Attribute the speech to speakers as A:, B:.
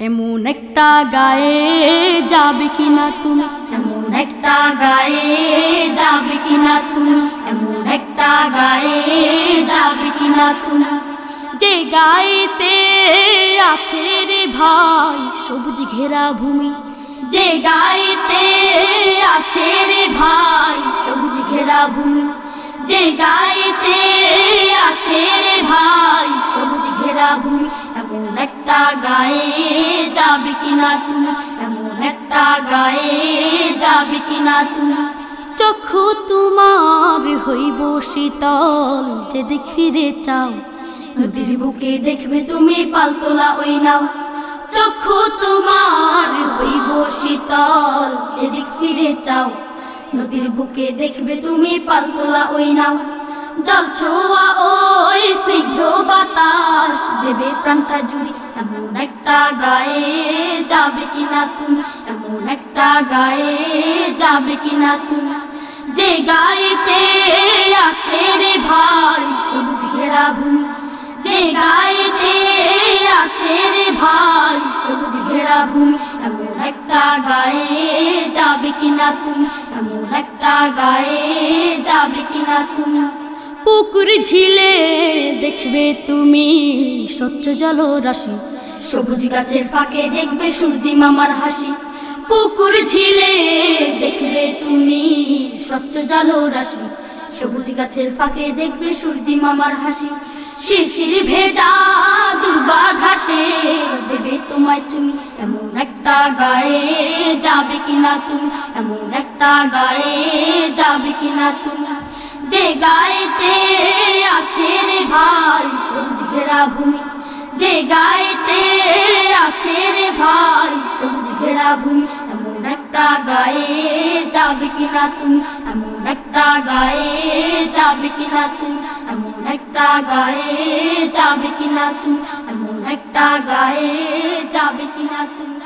A: এমন একটা গায়ে যাবে কিনা তুমি?
B: এমন একটা গায়ে যাবে কিনা তুমি? এমন একটা গায়ে যাবে কিনা তুমি?
A: যে গায়েতে আছে রে ভাই সবুজ ঘেরা ভূমি।
B: যে গায়েতে আছে রে ভাই সবুজ ঘেরা ভূমি। যে গায়েতে আছে রে ভাই, সবুজ ঘেরা ভূমি, এমন একটা গায়ে যাবে কিনা তুমি? এমন একটা গায়ে যাবে কিনা তুমি?
A: চক্ষু তোমার হইব শীতল, যে ফিরে চাও।
B: নদীর বুকে দেখবে তুমি পালতোলা, ওই নাও। চক্ষু তোমার হইব শীতল যেদিক ফিরে চাও। নদীর বুকে দেখবে তুমি পালতোলা, ওই নাও। জল ছোয়া ওই স্নিগ্ধ বাতাস। দেবে প্রাণটা জুড়ি, এমন একটা গায়ে যাবে কিনা তুমি? এমন একটা গায়ে যাবে কিনা তুমি? যে গায়েতে আছে রে ভাই সবুজ ঘেরা ভূমি। যে গায়েতে আছে রে ভাই সবুজ ঘেরা ভূমি। এমন একটা গায়ে যাবে কিনা তুমি? এমন একটা গায়ে যাবে কিনা তুমি?
A: পুকুর ঝিলে দেখবে তুমি স্বচ্ছ জল রাশি।
B: সবুজ গাছের ফাঁকে দেখবে সূর্যি মামার হাসি। পুকুর ঝিলে দেখবে তুমি স্বচ্ছ জল রাশি। সবুজ গাছের ফাঁকে দেখবে সূর্যি মামার হাসি। শিরশির ভেজা দুর্বা ঘাসে দেবে তোমায় তুমি। এমন একটা গায়ে যাবে কিনা তুমি? এমন একটা গায়ে যাবে কিনা তুমি? যে গায়েতে আছে রে ভাই সবুজ ঘেরা ভূমি, যে গায়েতে আছে রে ভাই সবুজ ঘেরা ভূমি, এমন একটা গায়ে যাবে কিনা তুমি? এমন একটা গায়ে যাবে কিনা তুমি? এমন একটা গায়ে যাবে কিনা তুমি? এমন একটা গায়ে যাবে কিনা তুমি?